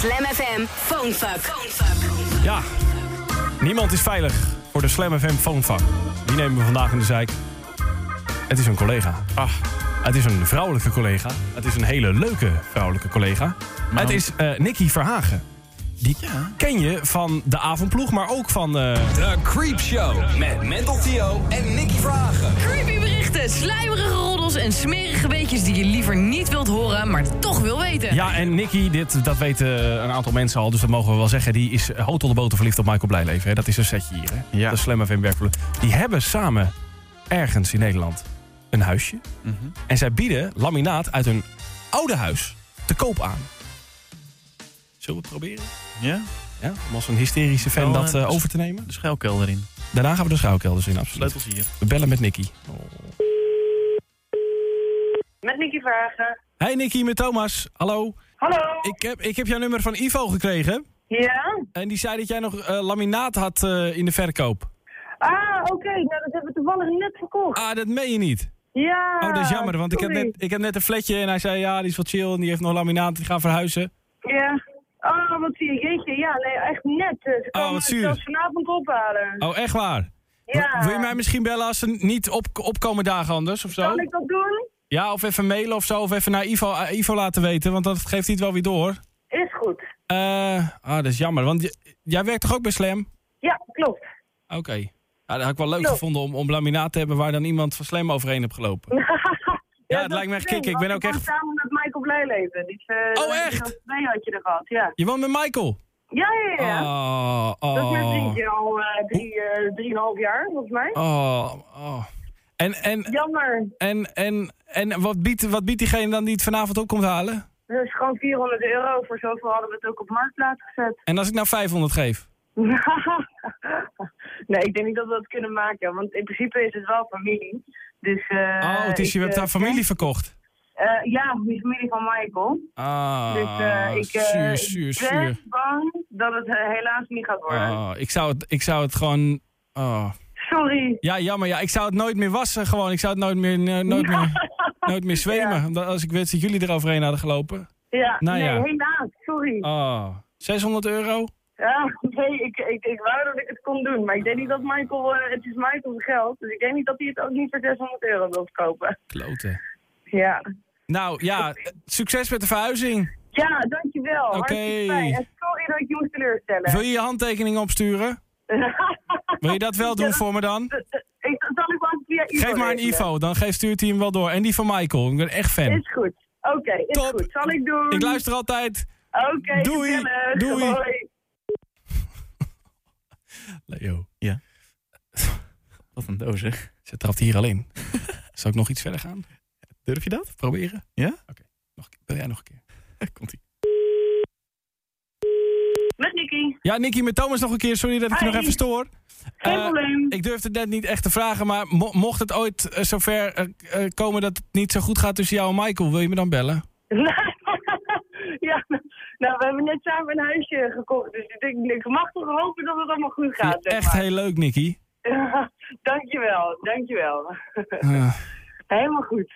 Slam FM Phonefuck. Ja, niemand is veilig voor de Slam FM Phonefuck. Die nemen we vandaag in de zijk. Het is een collega. Ah, het is een vrouwelijke collega. Het is een hele leuke vrouwelijke collega. Het is eh Nicky Verhagen. Die ken je van de avondploeg, maar ook van... eh, De Creep Show met Mental Theo en Nicky Vragen. Creepy slijmerige roddels en smerige weetjes die je liever niet wilt horen, maar toch wil weten. Ja, en Nicky, dit, dat weten een aantal mensen al, dus dat mogen we wel zeggen. Die is hoog tot de boter verliefd op Michael Blijleven. Hè? Dat is een setje hier, hè? Ja. De Slam FM werkvloer. Die hebben samen ergens in Nederland een huisje. Mhm. En zij bieden laminaat uit hun oude huis te koop aan. Zullen we het proberen? Ja? Ja, om als een hysterische fan dat eh, eh, over te nemen. De schuilkelder in. Daarna gaan we de schuilkelders in, absoluut. Sleutels hier. We bellen met Nicky. Met Nicky Vragen. Hey Nicky, met Thomas. Hallo. Hallo. Ik heb, ik heb jouw nummer van Ivo gekregen. Ja? En die zei dat jij nog eh, laminaat had eh, in de verkoop. Ah, oké. Nou, dat hebben we toevallig net verkocht. Ah, dat meen je niet. Ja. Oh, dat is jammer, want ik heb, net, ik heb net een flatje en hij zei ja, die is wat chill en die heeft nog laminaat, die gaan verhuizen. Ja. Oh, wat zie je. Jeetje, ja, nee, echt net. Eh, Ze Oh, komen wat het zuur. zelfs vanavond ophalen. Oh, echt waar? Ja. Wil je mij misschien bellen als ze niet op, opkomen dagen anders of zo? Kan ik dat doen? Ja, of even mailen of zo, of even naar Ivo, eh, Ivo laten weten, want dat geeft hij het wel weer door. Is goed. Eh, ah, dat is jammer, want jij werkt toch ook bij Slam? Ja, klopt. Oké. Ja, dat had ik wel leuk Klopt. gevonden om, om laminaat te hebben waar dan iemand van Slam overheen heeft gelopen. Ja, het lijkt me echt kicken. Ik ben ook echt... samen met Michael Blijleven. Is, eh, Oh, echt? Twee had je er gehad, ja. Je woont met Michael? Ja, ja, ja. Oh, oh. Dat is mijn vriendje al eh, drie, eh, drieënhalf jaar, volgens mij. Oh, oh. En, en, Jammer. en, en, en wat, biedt, wat biedt diegene dan die het vanavond op komt halen? Dat is gewoon 400 euro. Voor zoveel hadden we het ook op marktplaats gezet. En als ik nou 500 geef? nee, ik denk niet dat we dat kunnen maken. Want in principe is het wel familie. Dus, eh, oh, het is, je ik, hebt eh, haar familie verkocht. eh, ja, die familie van Michael. Ah, Dus ik zuur, zuur, ik ben zuur. bang dat het helaas niet gaat worden. Oh, ik, zou het, ik zou het gewoon... Oh. Sorry. Ja, jammer. Ja, ik zou het nooit meer wassen gewoon. Ik zou het nooit meer, eh, nooit meer, nooit meer zwemen. Omdat Als ik wist dat jullie eroverheen hadden gelopen. Ja, Nou nee, ja. helaas. Sorry. Oh, 600 euro? Ja, nee, ik, ik, ik wou dat ik het kon doen. Maar ik denk niet dat Michael, eh, het is Michael's geld. Dus ik denk niet dat hij het ook niet voor 600 euro wil kopen. Kloten. Ja. Nou ja, succes met de verhuizing. Ja, dankjewel. Oké. En sorry dat ik je moest teleurstellen. Wil je je handtekening opsturen? Wil je dat wel doen voor me dan? Ik, zal ik wel via Ivo Geef maar een. Ivo, dan geeft stuurt hij hem wel door. En die van Michael, ik ben echt fan. Is goed. Oké, is Top. goed. Zal ik doen. Ik luister altijd. Oké, Doei. gezellig. Doei. Hoi. Leo, Ja. Wat een doos, hè? ze trapt hier al in. Zal ik nog iets verder gaan? Durf je dat? Proberen? Ja? Oké, wil jij nog een keer? Komt-ie. Met Nicky. Ja, Nicky, met Thomas nog een keer. Sorry dat ik je nog even stoor. Geen Eh, probleem. Ik durfde het net niet echt te vragen, maar mo- mocht het ooit eh, zover eh, komen dat het niet zo goed gaat tussen jou en Michael, wil je me dan bellen? ja, nou, we hebben net samen een huisje gekocht. Dus ik, denk, ik mag toch hopen dat het allemaal goed gaat. zeg Echt maar. heel leuk, Nicky. dankjewel, dankjewel. Eh, Helemaal goed.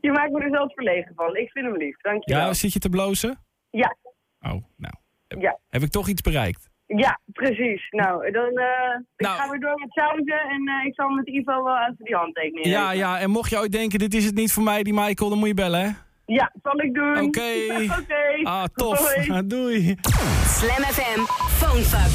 je maakt me er zelfs verlegen van. Ik vind hem lief, dankjewel. ja, zit je te blozen? Ja, Oh, nou. ja. Heb ik toch iets bereikt? Ja, precies. Nou, dan uh, ik Nou. ga weer door met sausen en eh, ik zal met Ivo wel even die handtekening Ja, ja, en mocht je ooit denken, dit is het niet voor mij, die Michael, dan moet je bellen, hè? Ja, zal ik doen. Oké. Oké. Ah, tof. Hoi. Doei. Slam FM Phonefuck.